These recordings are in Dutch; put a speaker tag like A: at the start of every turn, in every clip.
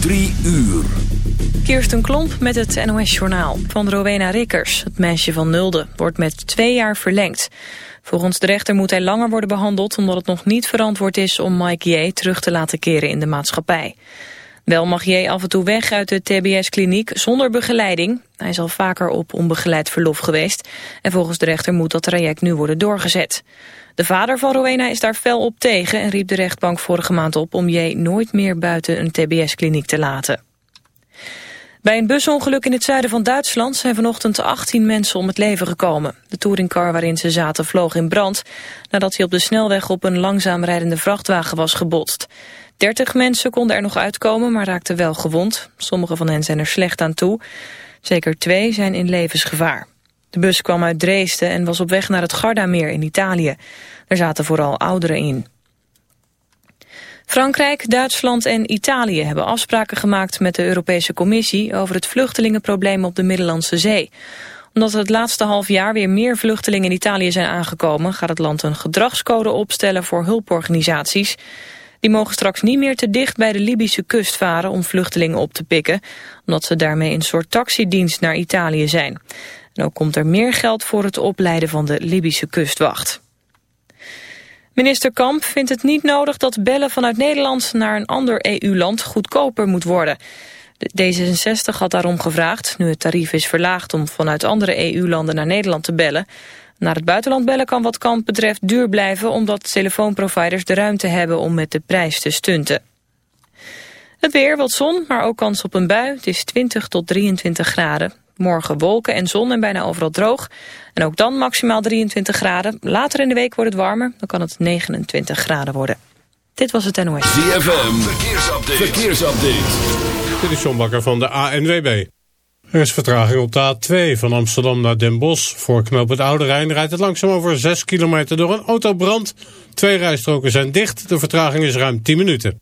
A: Drie uur.
B: Kirsten Klomp met het NOS-journaal. Van Rowena Rikkers, het meisje van Nulde, wordt met twee jaar verlengd. Volgens de rechter moet hij langer worden behandeld... omdat het nog niet verantwoord is om Mike J. terug te laten keren in de maatschappij. Wel mag J. af en toe weg uit de TBS-kliniek zonder begeleiding. Hij is al vaker op onbegeleid verlof geweest... en volgens de rechter moet dat traject nu worden doorgezet. De vader van Rowena is daar fel op tegen... en riep de rechtbank vorige maand op om J. nooit meer buiten een TBS-kliniek te laten. Bij een busongeluk in het zuiden van Duitsland zijn vanochtend 18 mensen om het leven gekomen. De touringcar waarin ze zaten vloog in brand nadat hij op de snelweg op een langzaam rijdende vrachtwagen was gebotst. 30 mensen konden er nog uitkomen, maar raakten wel gewond. Sommige van hen zijn er slecht aan toe. Zeker twee zijn in levensgevaar. De bus kwam uit Dresden en was op weg naar het Gardameer in Italië. Er zaten vooral ouderen in. Frankrijk, Duitsland en Italië hebben afspraken gemaakt met de Europese Commissie over het vluchtelingenprobleem op de Middellandse Zee. Omdat het laatste half jaar weer meer vluchtelingen in Italië zijn aangekomen, gaat het land een gedragscode opstellen voor hulporganisaties. Die mogen straks niet meer te dicht bij de Libische kust varen om vluchtelingen op te pikken, omdat ze daarmee een soort taxidienst naar Italië zijn. En ook komt er meer geld voor het opleiden van de Libische kustwacht. Minister Kamp vindt het niet nodig dat bellen vanuit Nederland naar een ander EU-land goedkoper moet worden. De D66 had daarom gevraagd, nu het tarief is verlaagd om vanuit andere EU-landen naar Nederland te bellen. Naar het buitenland bellen kan wat Kamp betreft duur blijven omdat telefoonproviders de ruimte hebben om met de prijs te stunten. Het weer, wat zon, maar ook kans op een bui. Het is 20 tot 23 graden. Morgen wolken en zon en bijna overal droog. En ook dan maximaal 23 graden. Later in de week wordt het warmer. Dan kan het 29 graden worden. Dit was het NOS.
A: ZFM, verkeersupdate. verkeersupdate.
C: Dit is John Bakker van de ANWB. Er is vertraging op de A2 van Amsterdam naar Den Bosch. Voor knoop het Oude Rijn rijdt het langzaam over 6 kilometer door een autobrand. Twee rijstroken zijn dicht. De vertraging is ruim 10 minuten.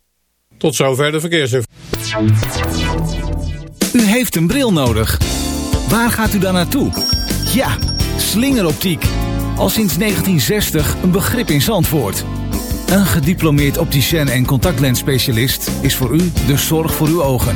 C: Tot zover de verkeersinformatie.
D: U heeft een bril nodig. Waar gaat u dan naartoe? Ja, slingeroptiek. Al sinds 1960 een begrip in Zandvoort. Een gediplomeerd opticien en contactlensspecialist is voor u de zorg voor uw ogen.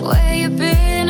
E: Where you've been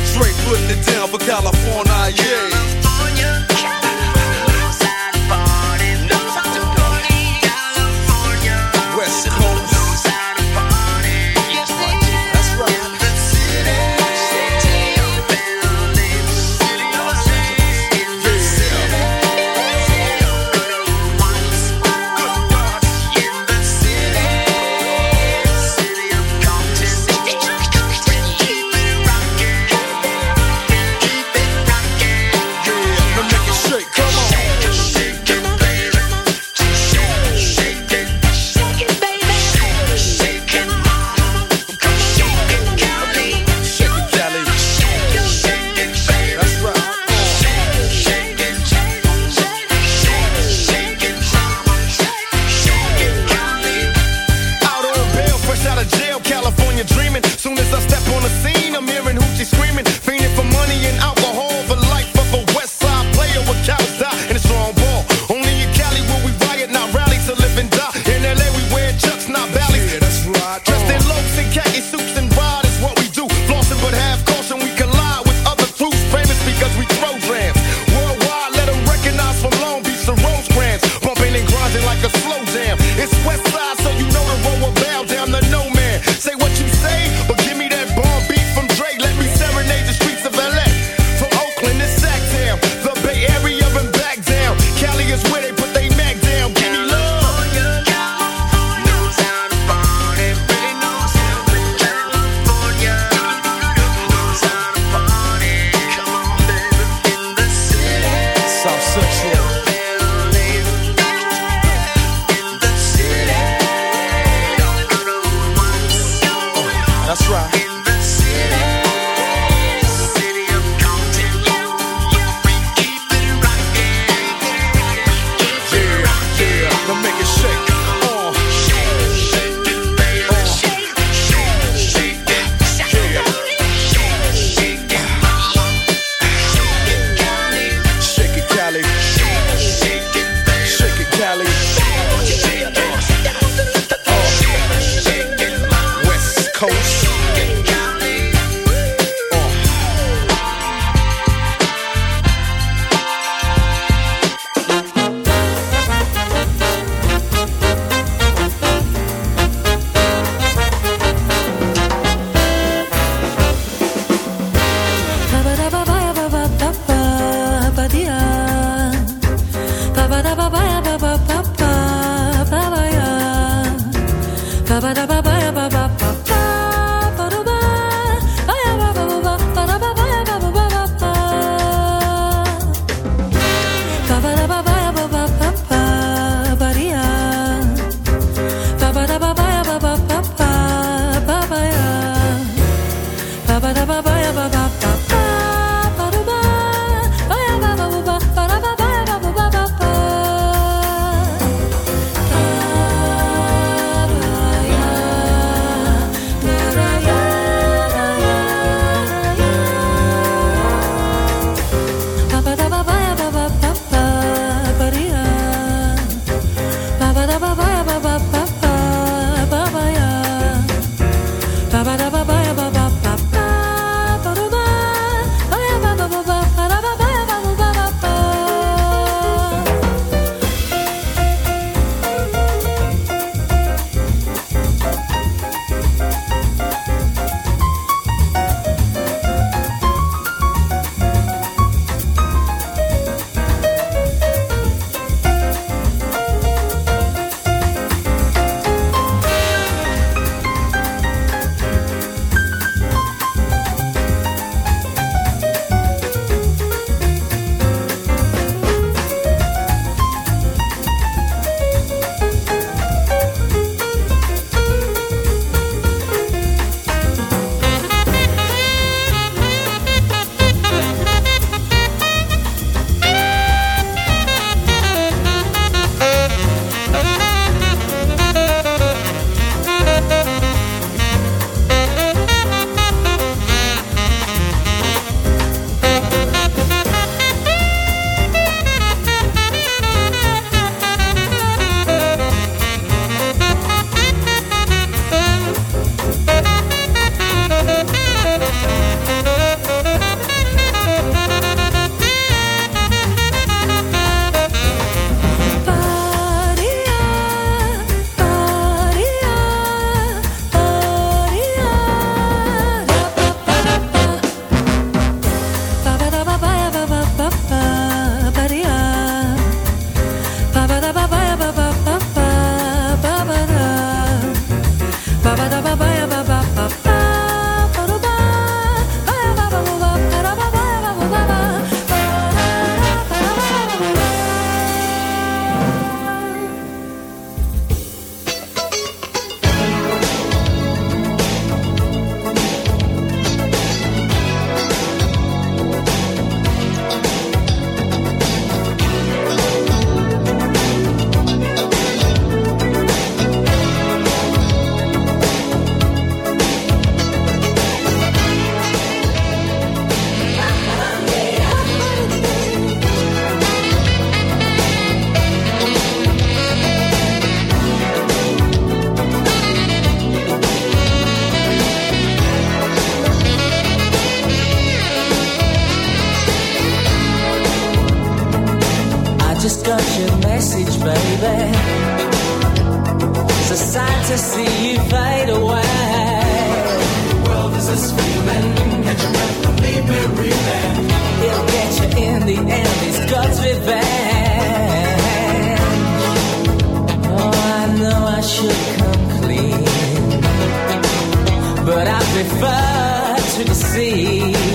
F: see.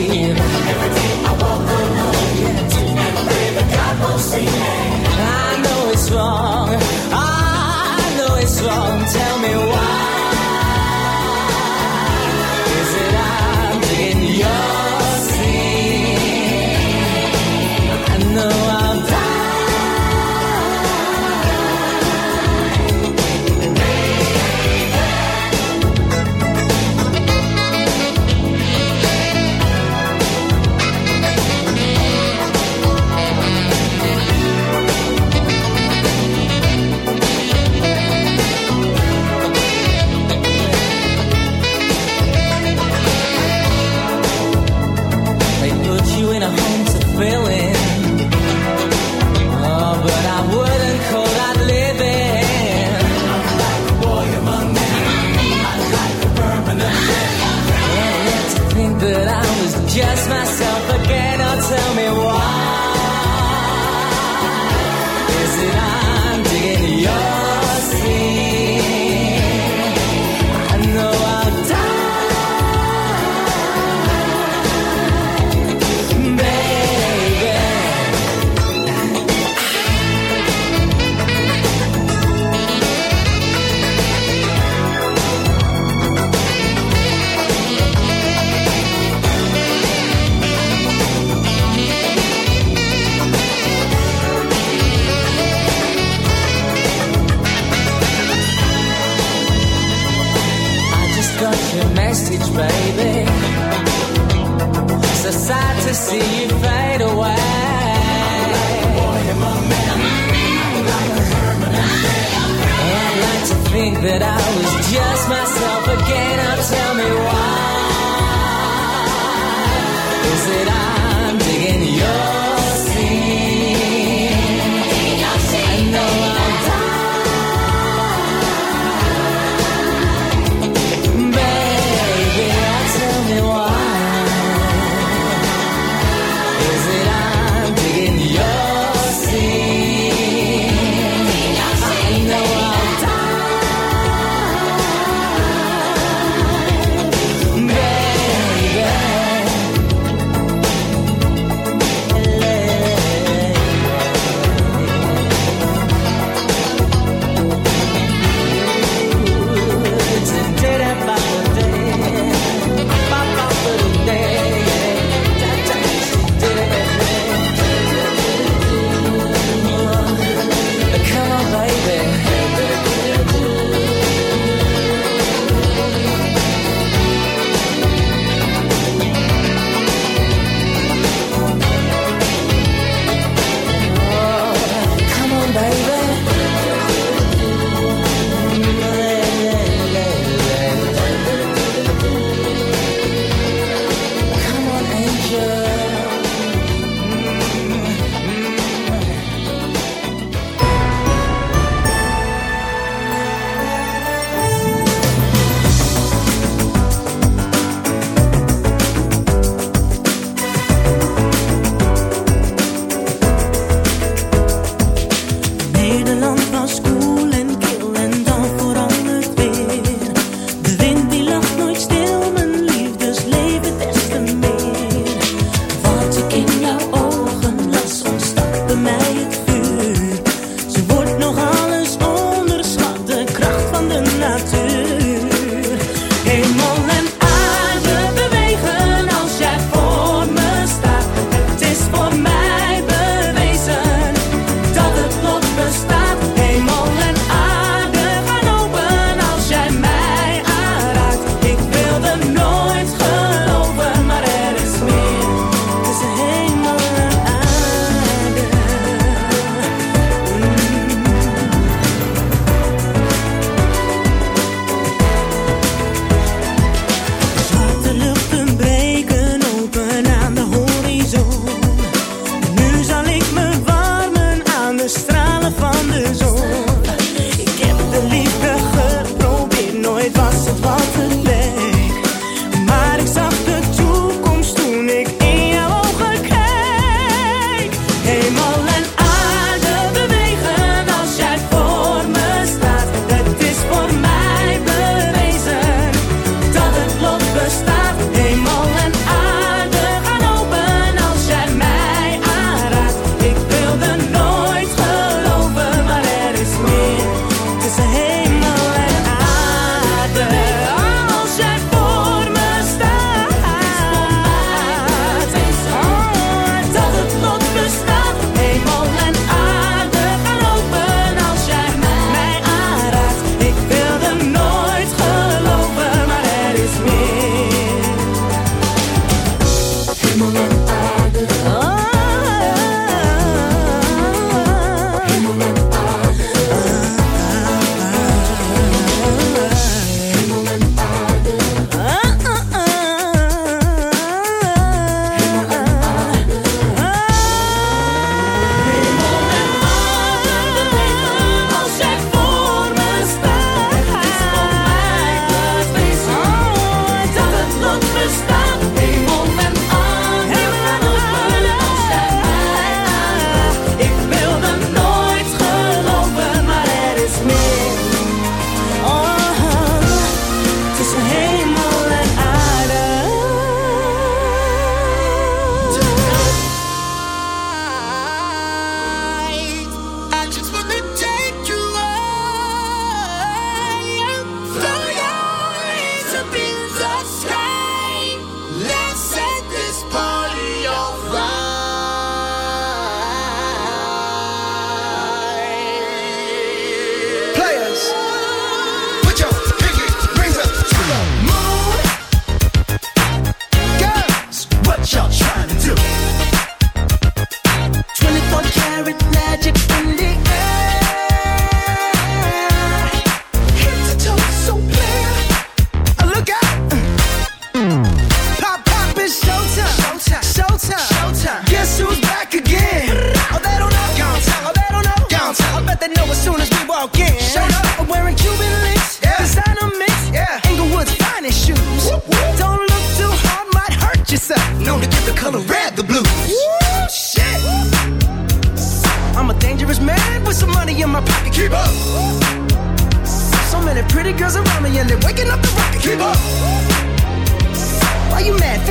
G: Think that I was just myself again.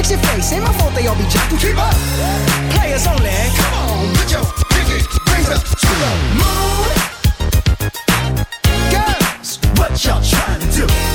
H: fix your face. Ain't my fault they all be jocking. Keep up. Players only. Come on, put your pinky rings up to the moon. Girls, what y'all trying to do?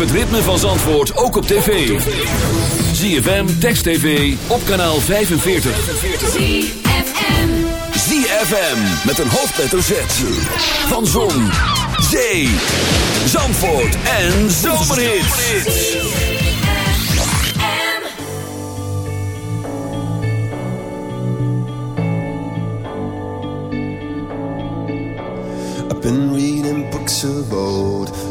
A: het ritme van Zandvoort ook op tv. ZFM, Text TV, op kanaal 45. ZFM. ZFM, met een hoofdletter Z. Van Zon, Zee, Zandvoort en Zomerhits.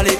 I: palito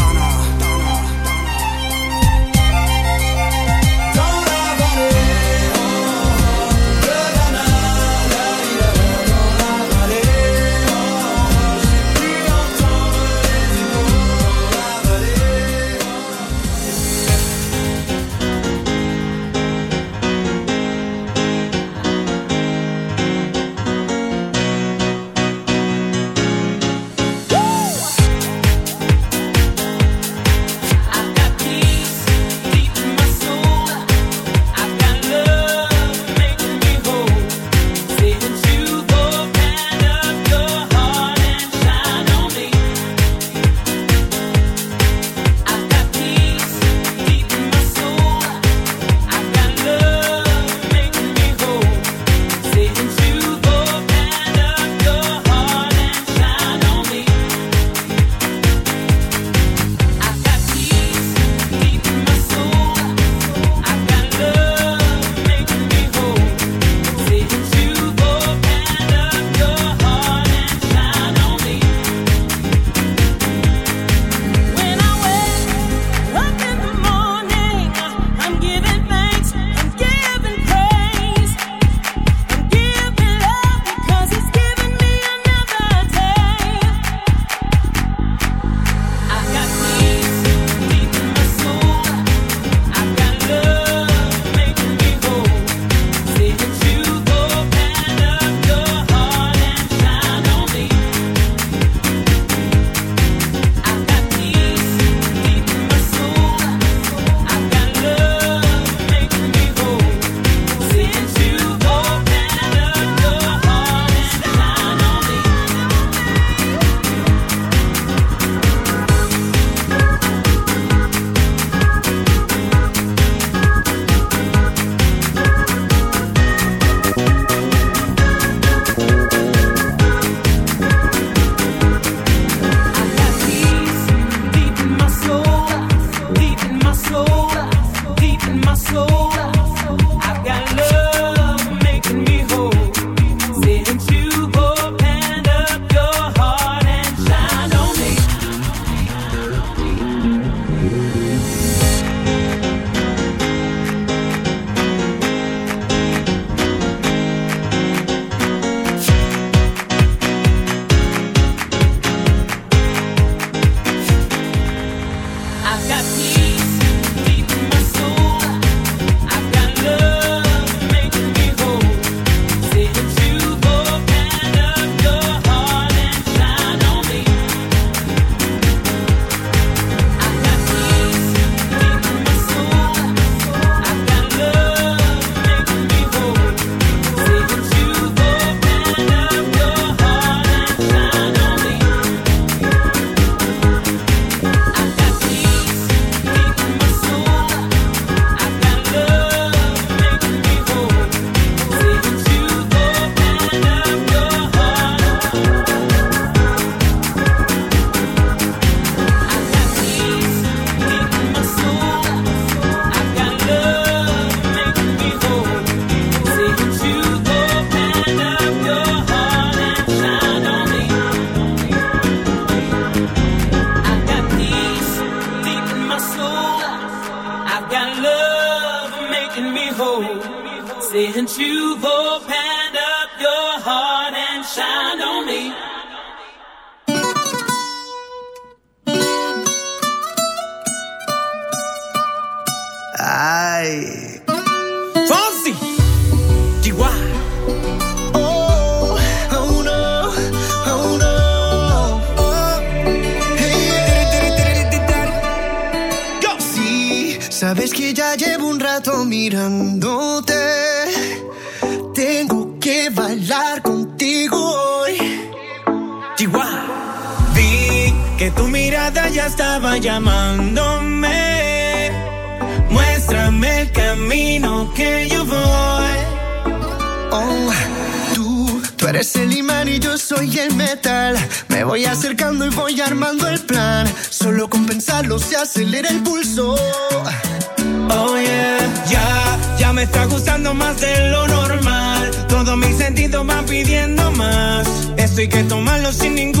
J: Deus ninguém.